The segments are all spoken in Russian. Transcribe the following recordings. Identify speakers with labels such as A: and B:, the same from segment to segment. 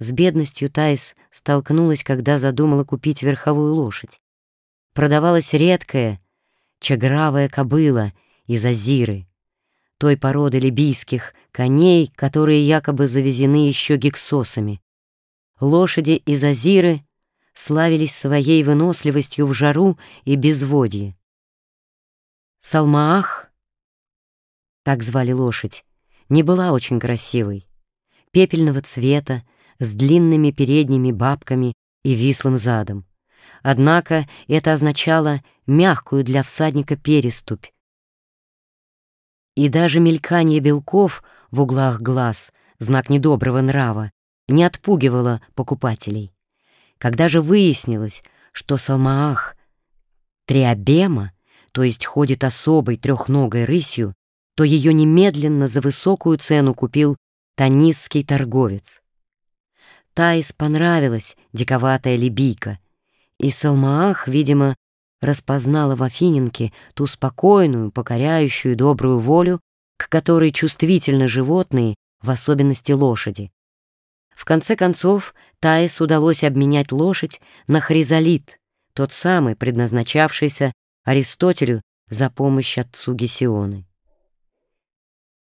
A: С бедностью Таис столкнулась, когда задумала купить верховую лошадь. Продавалась редкая, чагравая кобыла из Азиры, той породы либийских коней, которые якобы завезены еще гексосами. Лошади из Азиры славились своей выносливостью в жару и безводье. Салмаах, так звали лошадь, не была очень красивой, пепельного цвета, с длинными передними бабками и вислым задом. Однако это означало мягкую для всадника переступь. И даже мелькание белков в углах глаз, знак недоброго нрава, не отпугивало покупателей. Когда же выяснилось, что Салмаах триабема, то есть ходит особой трехногой рысью, то ее немедленно за высокую цену купил танисский торговец. Таис понравилась диковатая либийка, и Салмаах, видимо, распознала в Афиненке ту спокойную, покоряющую добрую волю, к которой чувствительны животные, в особенности лошади. В конце концов, Таис удалось обменять лошадь на хризолит, тот самый, предназначавшийся Аристотелю за помощь отцу Гесионы.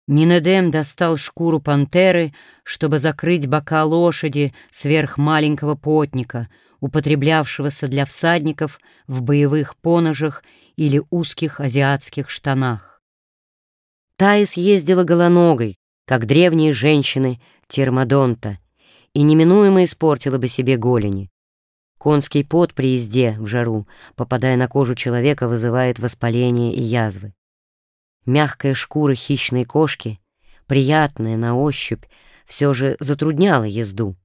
A: Нинедем достал шкуру пантеры, чтобы закрыть бока лошади сверх маленького потника, употреблявшегося для всадников в боевых поножах или узких азиатских штанах. Таис ездила голоногой, как древние женщины термодонта, и неминуемо испортила бы себе голени. Конский пот при езде в жару, попадая на кожу человека, вызывает воспаление и язвы. Мягкая шкура хищной кошки, приятная на ощупь, все же затрудняла езду.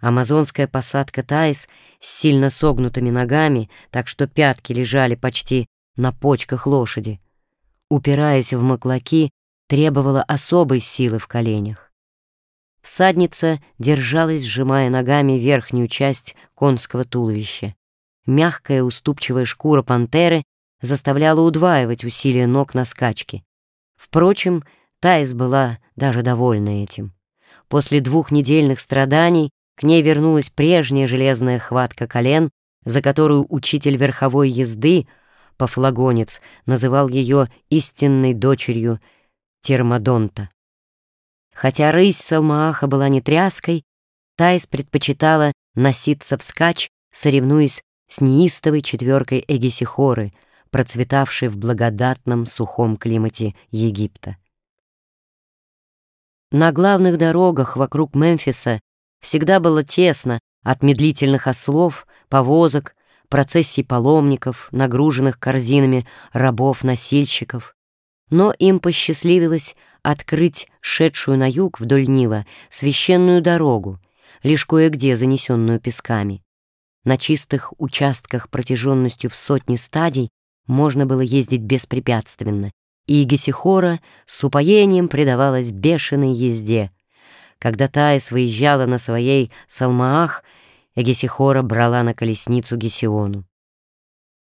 A: Амазонская посадка Таис с сильно согнутыми ногами, так что пятки лежали почти на почках лошади, упираясь в маклаки, требовала особой силы в коленях. Всадница держалась, сжимая ногами верхнюю часть конского туловища. Мягкая уступчивая шкура пантеры заставляла удваивать усилия ног на скачке. Впрочем, Таис была даже довольна этим. После двухнедельных страданий к ней вернулась прежняя железная хватка колен, за которую учитель верховой езды, пофлагонец, называл ее истинной дочерью Термодонта. Хотя рысь Салмааха была не тряской, Таис предпочитала носиться вскачь, соревнуясь с неистовой четверкой Эгисихоры, процветавшей в благодатном сухом климате Египта. На главных дорогах вокруг Мемфиса всегда было тесно от медлительных ослов, повозок, процессий паломников, нагруженных корзинами рабов-носильщиков. Но им посчастливилось открыть шедшую на юг вдоль Нила священную дорогу, лишь кое-где занесенную песками. На чистых участках протяженностью в сотни стадий можно было ездить беспрепятственно, и Гесихора с упоением предавалась бешеной езде. Когда Таис выезжала на своей Салмаах, Гесихора брала на колесницу Гесиону.